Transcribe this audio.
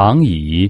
长椅